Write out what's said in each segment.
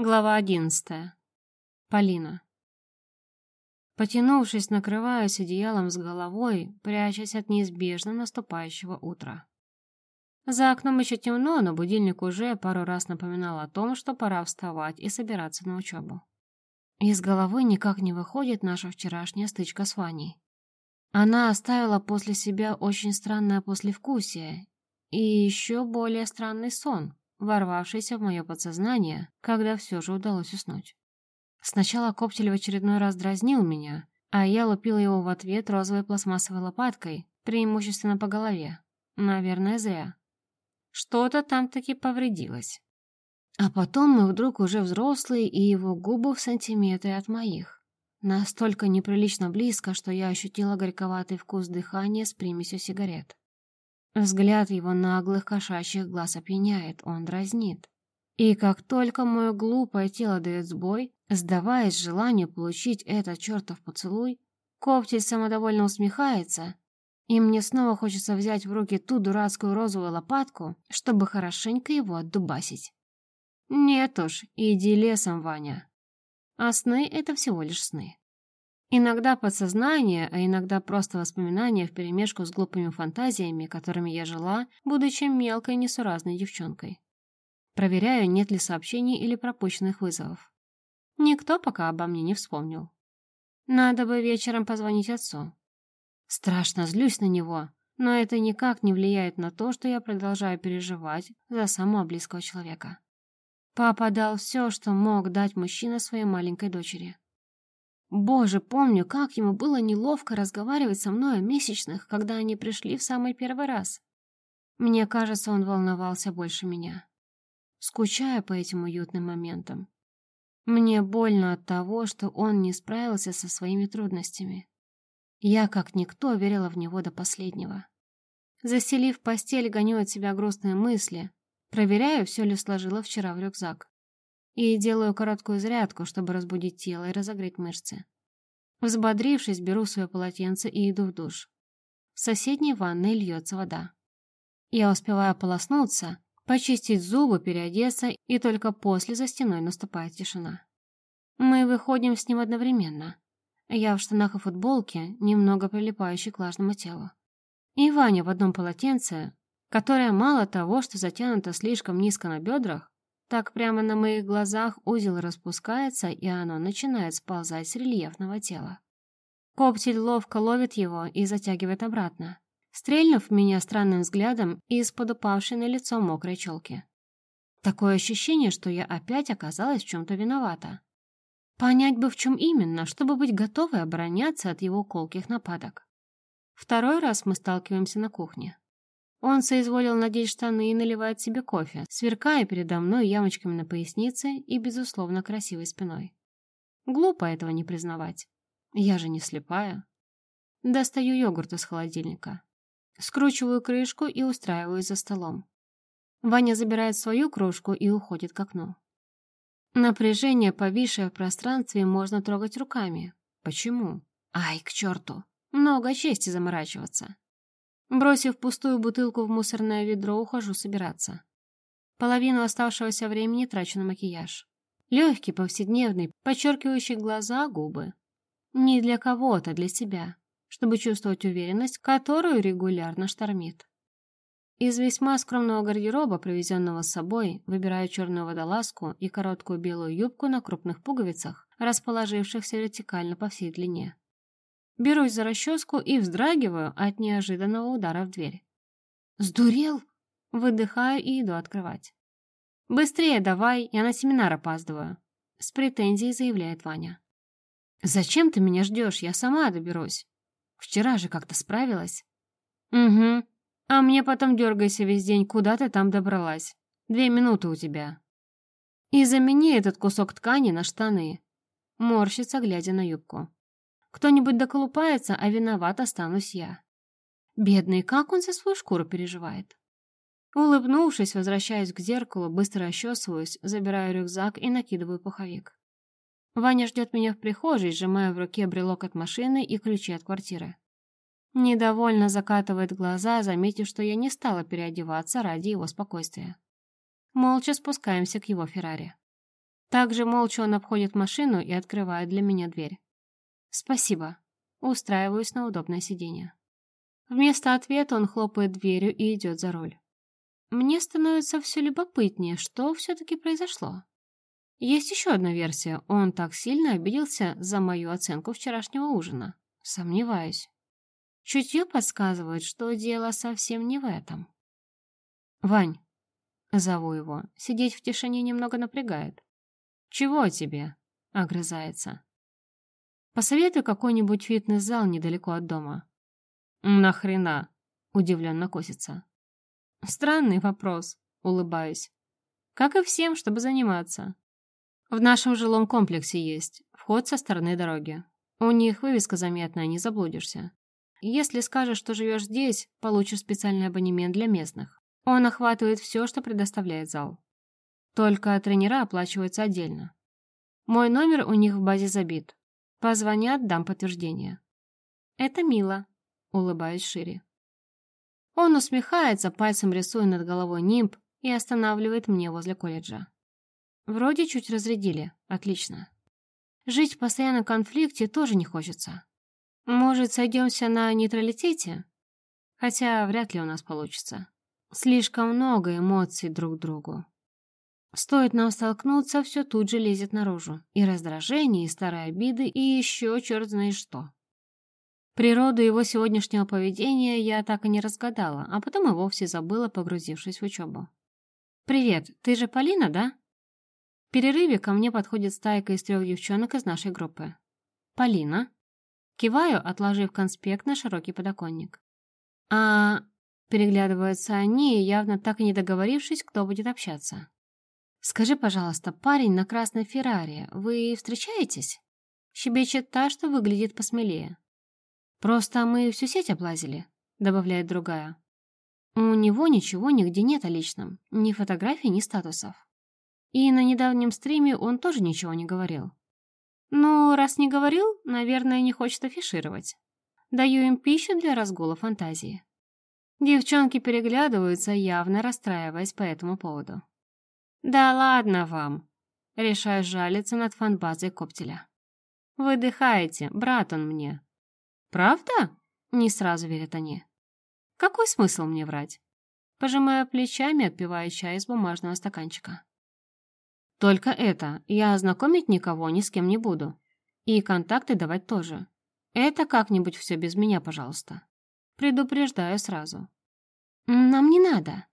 Глава одиннадцатая. Полина. Потянувшись, накрываюсь одеялом с головой, прячась от неизбежно наступающего утра. За окном еще темно, но будильник уже пару раз напоминал о том, что пора вставать и собираться на учебу. Из головы никак не выходит наша вчерашняя стычка с Ваней. Она оставила после себя очень странное послевкусие и еще более странный сон, ворвавшийся в мое подсознание, когда все же удалось уснуть. Сначала Коптель в очередной раз дразнил меня, а я лупила его в ответ розовой пластмассовой лопаткой, преимущественно по голове. Наверное, зря. Что-то там таки повредилось. А потом мы вдруг уже взрослые, и его губы в сантиметре от моих. Настолько неприлично близко, что я ощутила горьковатый вкус дыхания с примесью сигарет. Взгляд его наглых кошачьих глаз опьяняет, он дразнит. И как только мое глупое тело дает сбой, сдаваясь желанию получить этот чертов поцелуй, Коптель самодовольно усмехается, и мне снова хочется взять в руки ту дурацкую розовую лопатку, чтобы хорошенько его отдубасить. Нет уж, иди лесом, Ваня. А сны — это всего лишь сны. Иногда подсознание, а иногда просто воспоминания вперемешку с глупыми фантазиями, которыми я жила, будучи мелкой несуразной девчонкой. Проверяю, нет ли сообщений или пропущенных вызовов. Никто пока обо мне не вспомнил. Надо бы вечером позвонить отцу. Страшно злюсь на него, но это никак не влияет на то, что я продолжаю переживать за самого близкого человека. Папа дал все, что мог дать мужчина своей маленькой дочери. Боже, помню, как ему было неловко разговаривать со мной о месячных, когда они пришли в самый первый раз. Мне кажется, он волновался больше меня. Скучаю по этим уютным моментам. Мне больно от того, что он не справился со своими трудностями. Я, как никто, верила в него до последнего. Заселив постель, гоню от себя грустные мысли, проверяю, все ли сложила вчера в рюкзак и делаю короткую зарядку, чтобы разбудить тело и разогреть мышцы. Взбодрившись, беру свое полотенце и иду в душ. В соседней ванной льется вода. Я успеваю полоснуться, почистить зубы, переодеться, и только после за стеной наступает тишина. Мы выходим с ним одновременно. Я в штанах и футболке, немного прилипающей к влажному телу. И Ваня в одном полотенце, которое мало того, что затянуто слишком низко на бедрах, так прямо на моих глазах узел распускается, и оно начинает сползать с рельефного тела. Коптель ловко ловит его и затягивает обратно, стрельнув меня странным взглядом из-под упавшей на лицо мокрой челки. Такое ощущение, что я опять оказалась в чем-то виновата. Понять бы, в чем именно, чтобы быть готовой обороняться от его колких нападок. Второй раз мы сталкиваемся на кухне. Он соизволил надеть штаны и наливает себе кофе, сверкая передо мной ямочками на пояснице и, безусловно, красивой спиной. Глупо этого не признавать. Я же не слепая. Достаю йогурт из холодильника. Скручиваю крышку и устраиваюсь за столом. Ваня забирает свою кружку и уходит к окну. Напряжение, повисшее в пространстве, можно трогать руками. Почему? Ай, к черту! Много чести заморачиваться. Бросив пустую бутылку в мусорное ведро, ухожу собираться. Половину оставшегося времени трачу на макияж. Легкий, повседневный, подчеркивающий глаза, губы. Не для кого-то, для себя, чтобы чувствовать уверенность, которую регулярно штормит. Из весьма скромного гардероба, привезенного с собой, выбираю черную водолазку и короткую белую юбку на крупных пуговицах, расположившихся вертикально по всей длине. Берусь за расческу и вздрагиваю от неожиданного удара в дверь. «Сдурел?» Выдыхаю и иду открывать. «Быстрее давай, я на семинар опаздываю», — с претензией заявляет Ваня. «Зачем ты меня ждешь? Я сама доберусь. Вчера же как-то справилась». «Угу. А мне потом дергайся весь день, куда ты там добралась. Две минуты у тебя». «И замени этот кусок ткани на штаны», — морщится, глядя на юбку. Кто-нибудь доколупается, а виноват останусь я. Бедный, как он за свою шкуру переживает. Улыбнувшись, возвращаюсь к зеркалу, быстро расчесываюсь, забираю рюкзак и накидываю пуховик. Ваня ждет меня в прихожей, сжимая в руке брелок от машины и ключи от квартиры. Недовольно закатывает глаза, заметив, что я не стала переодеваться ради его спокойствия. Молча спускаемся к его Феррари. Также молча он обходит машину и открывает для меня дверь. «Спасибо». Устраиваюсь на удобное сиденье. Вместо ответа он хлопает дверью и идет за руль. Мне становится все любопытнее, что все-таки произошло. Есть еще одна версия. Он так сильно обиделся за мою оценку вчерашнего ужина. Сомневаюсь. Чутье подсказывает, что дело совсем не в этом. «Вань», — зову его, сидеть в тишине немного напрягает. «Чего тебе?» — огрызается. «Посоветуй какой-нибудь фитнес-зал недалеко от дома». «Нахрена?» — удивленно косится. «Странный вопрос», — улыбаюсь. «Как и всем, чтобы заниматься. В нашем жилом комплексе есть. Вход со стороны дороги. У них вывеска заметная, не заблудишься. Если скажешь, что живешь здесь, получишь специальный абонемент для местных. Он охватывает все, что предоставляет зал. Только тренера оплачиваются отдельно. Мой номер у них в базе забит. Позвонят, дам подтверждение. Это мило. Улыбаюсь шире. Он усмехается, пальцем рисуя над головой нимб и останавливает мне возле колледжа. Вроде чуть разрядили. Отлично. Жить в постоянном конфликте тоже не хочется. Может, сойдемся на нейтралитете? Хотя вряд ли у нас получится. Слишком много эмоций друг к другу. Стоит нам столкнуться, все тут же лезет наружу. И раздражение, и старые обиды, и еще черт знает что. Природу его сегодняшнего поведения я так и не разгадала, а потом и вовсе забыла, погрузившись в учебу. «Привет, ты же Полина, да?» В перерыве ко мне подходит стайка из трех девчонок из нашей группы. «Полина?» Киваю, отложив конспект на широкий подоконник. «А...» Переглядываются они, явно так и не договорившись, кто будет общаться. «Скажи, пожалуйста, парень на красной Феррари, вы встречаетесь?» Щебечет та, что выглядит посмелее. «Просто мы всю сеть облазили», — добавляет другая. «У него ничего нигде нет о личном, ни фотографий, ни статусов. И на недавнем стриме он тоже ничего не говорил. Ну, раз не говорил, наверное, не хочет афишировать. Даю им пищу для разгула фантазии. Девчонки переглядываются, явно расстраиваясь по этому поводу. «Да ладно вам!» Решаю жалиться над фанбазой Коптеля. «Выдыхаете, брат он мне». «Правда?» Не сразу верят они. «Какой смысл мне врать?» Пожимая плечами, отпивая чай из бумажного стаканчика. Только это, я знакомить никого ни с кем не буду. И контакты давать тоже. Это как-нибудь все без меня, пожалуйста. Предупреждаю сразу. Нам не надо,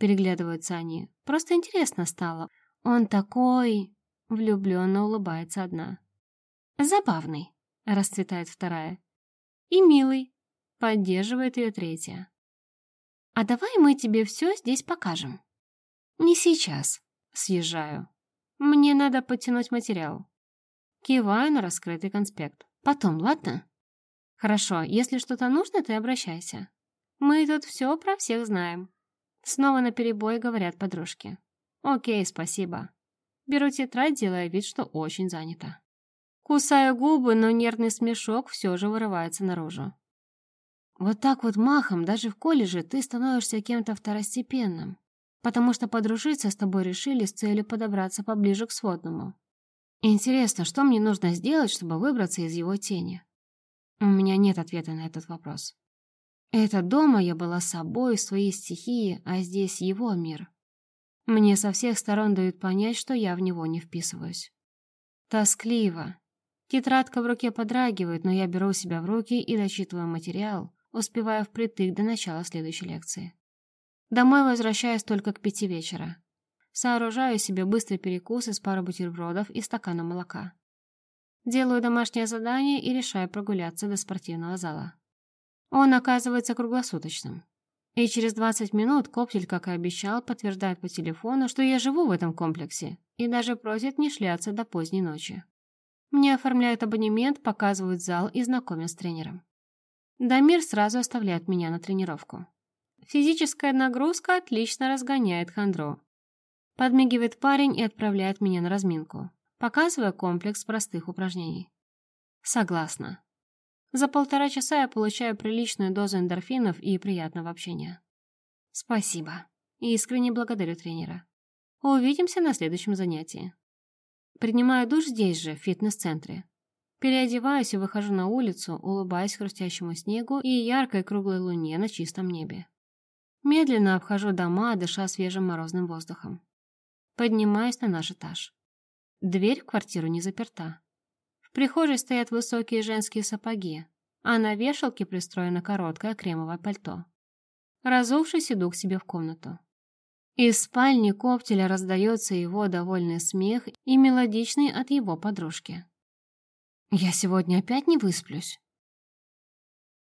переглядываются они. Просто интересно стало. Он такой... Влюбленно улыбается одна. Забавный, расцветает вторая. И милый, поддерживает ее третья. А давай мы тебе все здесь покажем. Не сейчас, съезжаю. Мне надо подтянуть материал. Киваю на раскрытый конспект. Потом, ладно? Хорошо, если что-то нужно, ты обращайся. Мы тут все про всех знаем. Снова на перебой говорят подружки. Окей, спасибо. Беру тетрадь, делая вид, что очень занята. Кусаю губы, но нервный смешок все же вырывается наружу. Вот так вот махом, даже в колледже, ты становишься кем-то второстепенным потому что подружиться с тобой решили с целью подобраться поближе к сводному. Интересно, что мне нужно сделать, чтобы выбраться из его тени? У меня нет ответа на этот вопрос. Это дома я была собой, в своей стихии, а здесь его мир. Мне со всех сторон дают понять, что я в него не вписываюсь. Тоскливо. Тетрадка в руке подрагивает, но я беру себя в руки и дочитываю материал, успевая впритык до начала следующей лекции. Домой возвращаюсь только к пяти вечера. Сооружаю себе быстрый перекус из пары бутербродов и стакана молока. Делаю домашнее задание и решаю прогуляться до спортивного зала. Он оказывается круглосуточным. И через 20 минут Коптель, как и обещал, подтверждает по телефону, что я живу в этом комплексе, и даже просит не шляться до поздней ночи. Мне оформляют абонемент, показывают зал и знакомят с тренером. Дамир сразу оставляет меня на тренировку. Физическая нагрузка отлично разгоняет хандру. Подмигивает парень и отправляет меня на разминку, показывая комплекс простых упражнений. Согласна. За полтора часа я получаю приличную дозу эндорфинов и приятного общения. Спасибо. Искренне благодарю тренера. Увидимся на следующем занятии. Принимаю душ здесь же, в фитнес-центре. Переодеваюсь и выхожу на улицу, улыбаясь хрустящему снегу и яркой круглой луне на чистом небе. Медленно обхожу дома, дыша свежим морозным воздухом. Поднимаюсь на наш этаж. Дверь в квартиру не заперта. Прихожей стоят высокие женские сапоги, а на вешалке пристроено короткое кремовое пальто. Разувшись, иду к себе в комнату. Из спальни Коптеля раздается его довольный смех и мелодичный от его подружки. «Я сегодня опять не высплюсь?»